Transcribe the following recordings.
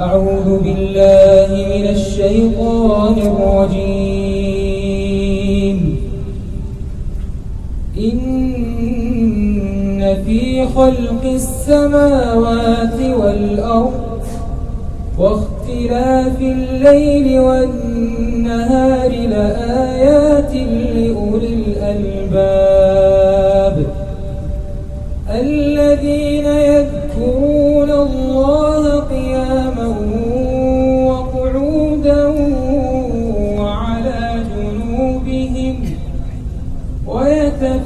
أعوذ بالله من الشيطان الرجيم. إن في خلق السماوات والأرض واختلاف الليل والنهار لآيات لأولي الألباب. الذين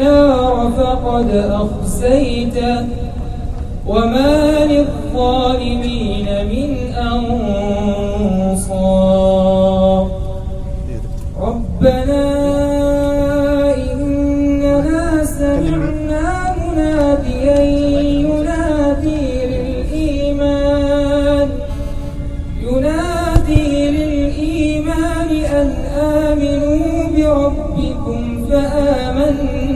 النار فقد أخزيته. وما للظالمين من أنصار. ربنا إننا سمعنا مناديا ينادي للإيمان. ينادي للإيمان أن آمنوا بربكم فآمنا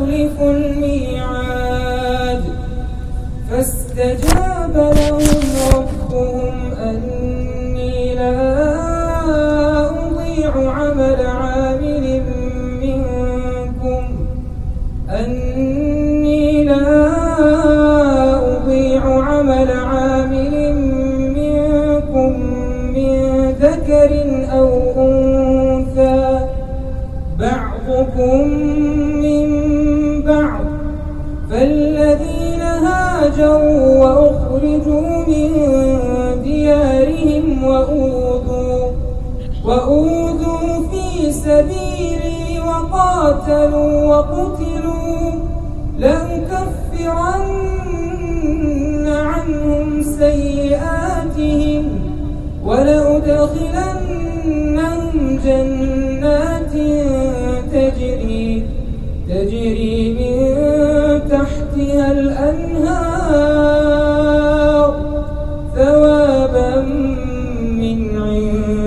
تخلف الميعاد. فاستجاب لهم ربهم أني لا أضيع عمل عامل منكم. أني لا أضيع عمل عامل منكم من ذكر أو أنثى. بعضكم هاجروا وأخرجوا من ديارهم وأوذوا وأوذوا في سبيلي وقاتلوا وقتلوا. لأكفرن عنهم سيئاتهم ولأدخلنهم جنات تجري تجري من تحتها الأنهار من عند